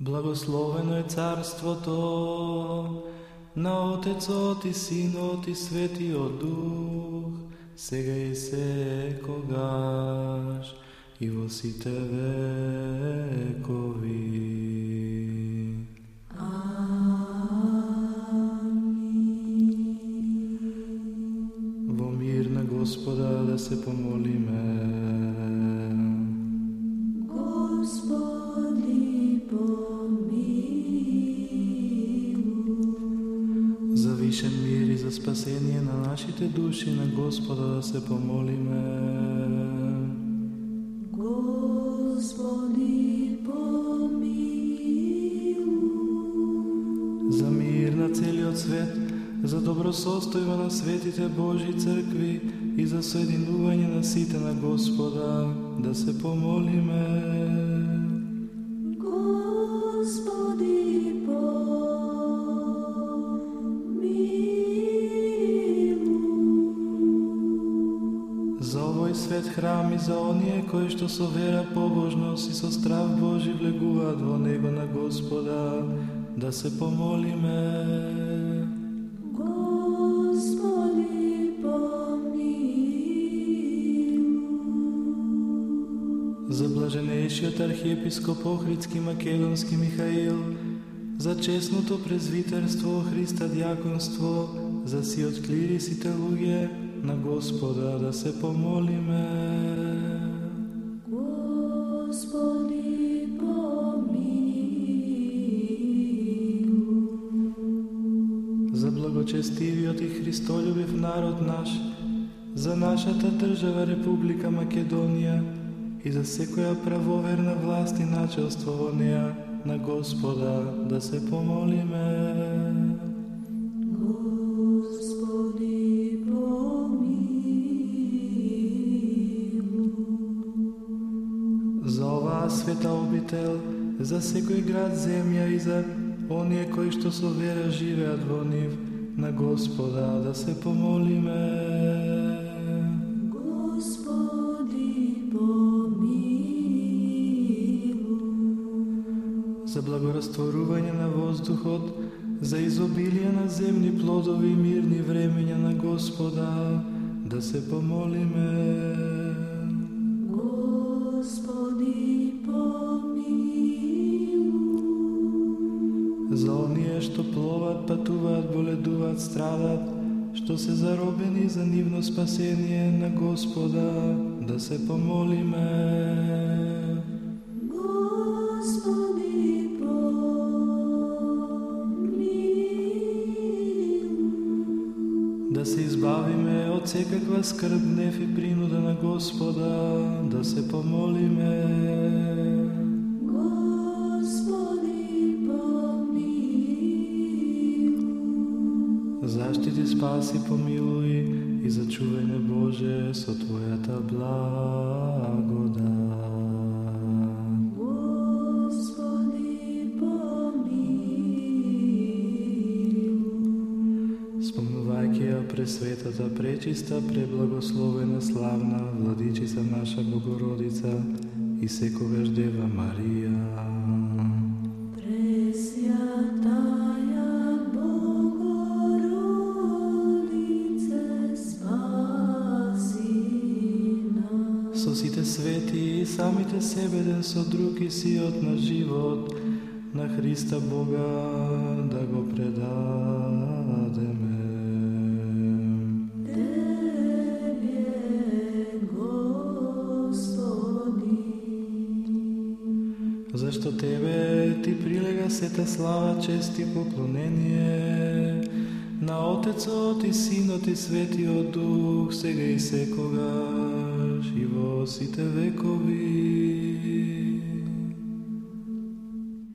Благословено е царството на Отецот и Синот и Светиот Дух, сега и секогаш и во сите векови. Во мир на Господа да се помолиме. За спасение на нашите души на Господа да се помолиме. Господи, помилуј. За мир на целиот свет, за добросостојба на светите Божи цркви и за соединување на сите на Господа да се помолиме. Свет храм и за оние кои што со вера, побожност и со страв Божи влегуваат во него на Господа, да се помолиме. Господи, помилуј. За блаженејшиот архиепископ Охридски Македонски Михаил, за честното презвитерство Христа дјаконство, за сиот клирис и луѓе на Господа да се помолиме. Господи, помилуј. За благочестивиот и Христолюбив народ наш, за нашата држава Република Македонија и за секоја правоверна власт и начелство во неа, на Господа да се помолиме. Обител, за секој град земја и за оние кои што со вера живеат во нив, на Господа да се помолиме. Господи, помилуј. За благорастворување на воздухот, за изобилие на земни плодови и мирни времења на Господа, да се помолиме. Господи, помилуј. За оние што пловат, патуваат, боледуваат, страдат, што се заробени за нивно спасение на Господа, да се помолиме. Од секаква скрб, гнев и принуда на Господа, да се помолиме. Господи, помилуј. Заштити, спаси, помилуј и зачувај ме Боже со Твојата благодат. Пресветата, пречиста, преблагословена, славна, владичица наша Богородица и секогаш Дева Марија. Нас. Со сите свети и самите себе ден со друг и сиот на живот на Христа Бога да го предадеме. Зашто Тебе ти прилега сета слава, чест и поклонение на Отецот и Синот и Светиот Дух, сега и секогаш и во сите векови.